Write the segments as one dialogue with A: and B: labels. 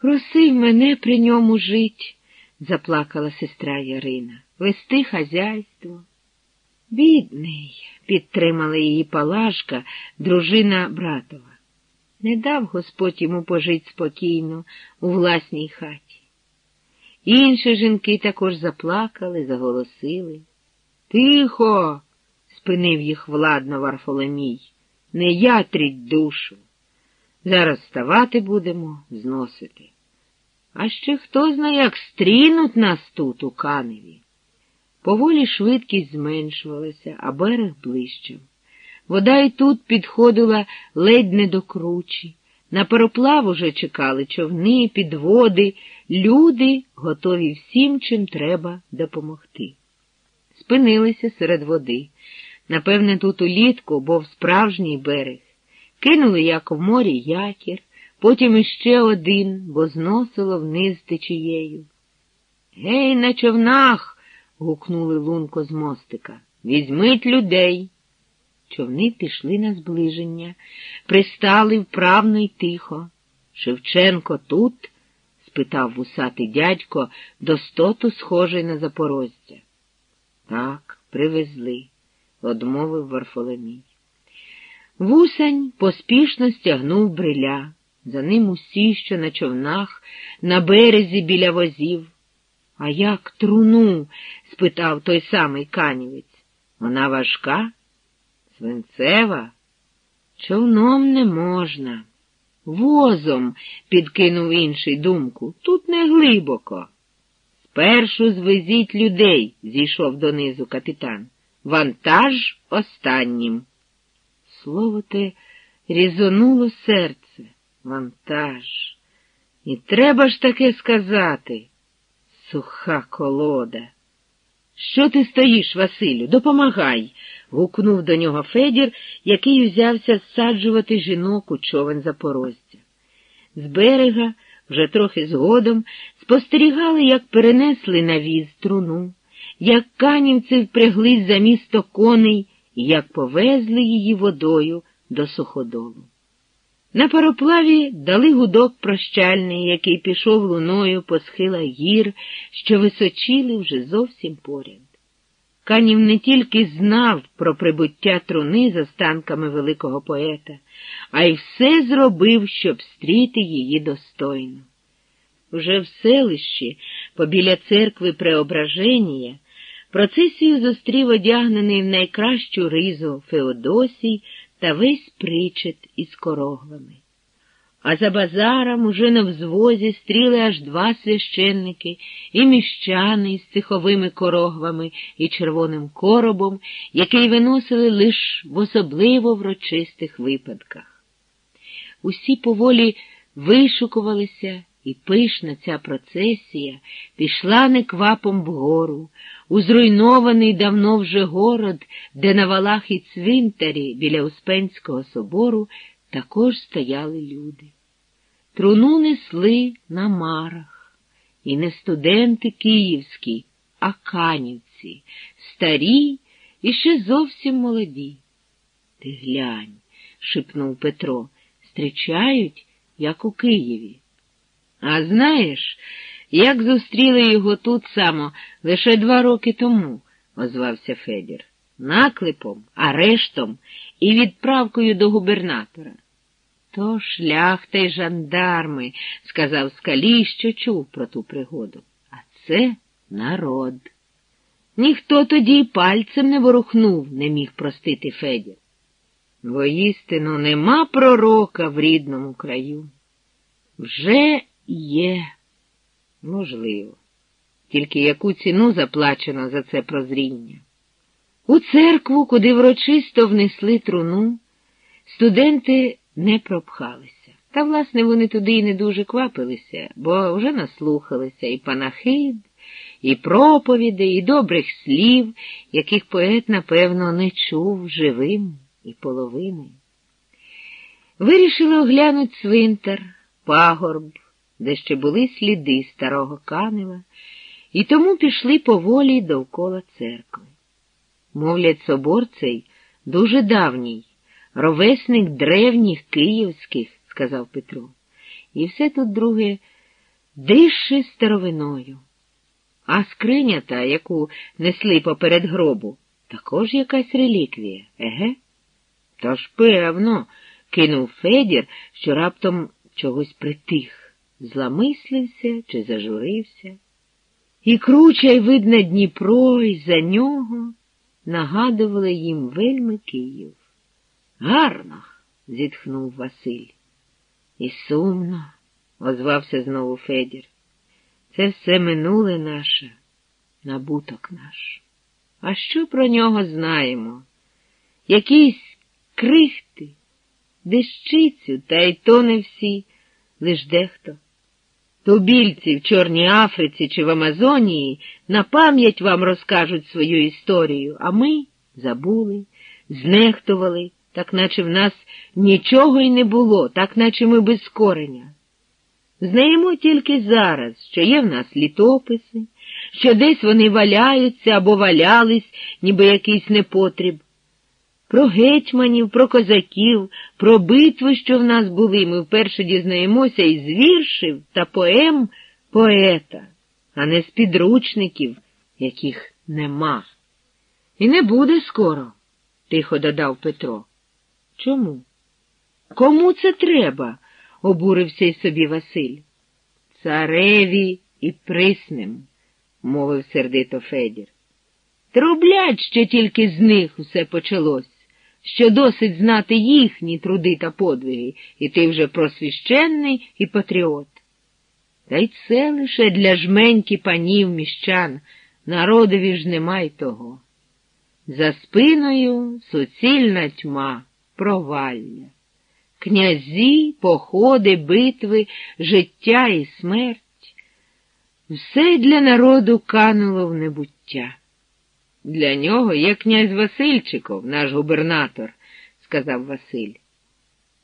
A: Просив мене при ньому жить, заплакала сестра Ярина, вести хазяйство. Бідний, підтримала її Палашка, дружина братова. Не дав Господь йому пожить спокійно у власній хаті. Інші жінки також заплакали, заголосили. Тихо, спинив їх владно Варфоломій, не ятріть душу. Зараз вставати будемо, зносити. А ще хто знає, як стрінуть нас тут, у каневі. Поволі швидкість зменшувалася, а берег ближчав. Вода й тут підходила ледь не до кручі. На пароплав уже чекали човни, підводи, люди, готові всім, чим треба допомогти. Спинилися серед води. Напевне, тут улітку був справжній берег. Кинули, як в морі, якір, потім іще один, бо зносило вниз течією. Гей, на човнах. гукнули лунко з мостика. Візьмить людей. Човни пішли на зближення, пристали вправно й тихо. Шевченко тут? спитав вусатий дядько, достоту схожий на запорожця. Так, привезли, одмовив Варфоломій. Вусень поспішно стягнув бриля, за ним усі, що на човнах, на березі біля возів. А як труну? спитав той самий канівець. Вона важка? Свинцева? Човном не можна. Возом, підкинув інший думку, тут не глибоко. Спершу звезіть людей, зійшов донизу капітан. Вантаж останнім. Слово те різонуло серце. Вантаж. І треба ж таке сказати. Суха колода. Що ти стоїш, Василю? Допомагай. гукнув до нього Федір, який узявся зсаджувати жінок у човен запорожця. З берега, вже трохи згодом, спостерігали, як перенесли на віз труну, як канівці впряглись за місто коней як повезли її водою до суходолу. На пароплаві дали гудок прощальний, який пішов луною по схилах гір, що височили вже зовсім поряд. Канів не тільки знав про прибуття труни за станками великого поета, а й все зробив, щоб стріти її достойно. Уже в селищі, побіля церкви Преображення, процесію зустрів одягнений в найкращу ризу Феодосій та весь причет із короглами. А за базаром уже на взвозі стріли аж два священники і міщани із циховими корогвами і червоним коробом, який виносили лиш в особливо врочистих випадках. Усі поволі вишукувалися, і пишна ця процесія пішла неквапом вгору, у зруйнований давно вже город, де на валах і цвинтарі біля Успенського собору також стояли люди. Труну несли на марах, і не студенти київські, а канівці, старі і ще зовсім молоді. Ти глянь, шепнув Петро, зустрічають, як у Києві. А знаєш, як зустріли його тут само лише два роки тому, озвався Федір, наклепом, арештом і відправкою до губернатора. То шляхта й жандарми, сказав скалій, що чув про ту пригоду. А це народ. Ніхто тоді й пальцем не ворухнув, не міг простити Федір. Воістину нема пророка в рідному краю. Вже є, можливо, тільки яку ціну заплачено за це прозріння. У церкву, куди врочисто внесли труну, студенти не пропхалися. Та, власне, вони туди й не дуже квапилися, бо вже наслухалися і панахид, і проповіди, і добрих слів, яких поет, напевно, не чув живим і половиною. Вирішили оглянути цвинтар, пагорб, де ще були сліди старого канева, і тому пішли поволі довкола церкви. Мовлять, собор цей дуже давній, ровесник древніх київських, сказав Петро. І все тут друге дише старовиною. А скриня та, яку несли поперед гробу, також якась реліквія, еге? Тож, певно, кинув Федір, що раптом чогось притих, зламислився чи зажурився. І круча й видно Дніпро, і за нього нагадували їм вельми Київ. Гарно, зітхнув Василь. І сумно, озвався знову Федір. Це все минуле наше, набуток наш. А що про нього знаємо? Якісь крихти, дещицю, та й то не всі, лиш дехто. Тубільці в Чорній Африці чи в Амазонії на пам'ять вам розкажуть свою історію, а ми забули, знехтували, так наче в нас нічого й не було, так наче ми без кореня. Знаємо тільки зараз, що є в нас літописи, що десь вони валяються або валялись, ніби якийсь непотріб. Про гетьманів, про козаків, про битви, що в нас були, ми вперше дізнаємося із віршів та поем поета, а не з підручників, яких нема. І не буде скоро, тихо додав Петро. Чому? Кому це треба? обурився й собі Василь. Цареві і присним, мовив сердито Федір. Трублять ще тільки з них усе почалось що досить знати їхні труди та подвиги, і ти вже просвіщенний і патріот. Та й це лише для жменьки панів міщан, народові ж немає того. За спиною суцільна тьма, провалля, князі, походи, битви, життя і смерть. Все для народу кануло в небуття. Для нього є князь Васильчиков, наш губернатор, сказав Василь.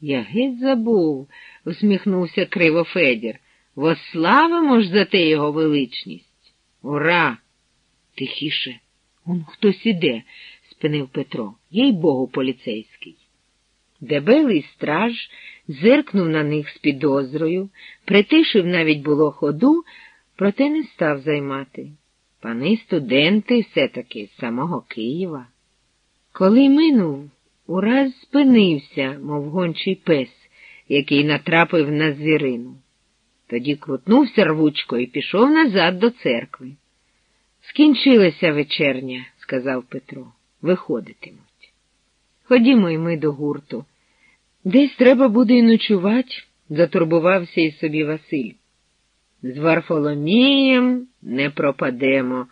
A: Я геть забув, усміхнувся криво Федір. Вославимо ж за те його величність. Ура! Тихіше. Он хтось іде, спинив Петро, їй богу, поліцейський. Дебелий страж зиркнув на них з підозрою, притишив навіть було ходу, проте не став займати. Пани студенти все-таки з самого Києва. Коли минув, ураз спинився, мов гончий пес, який натрапив на звірину. Тоді крутнувся рвучко і пішов назад до церкви. Скінчилася вечерня, сказав Петро. Виходитимуть. Ходімо й ми до гурту. Десь треба буде й ночувати, затурбувався і собі Василь. З Варфоломієм не пропадемо.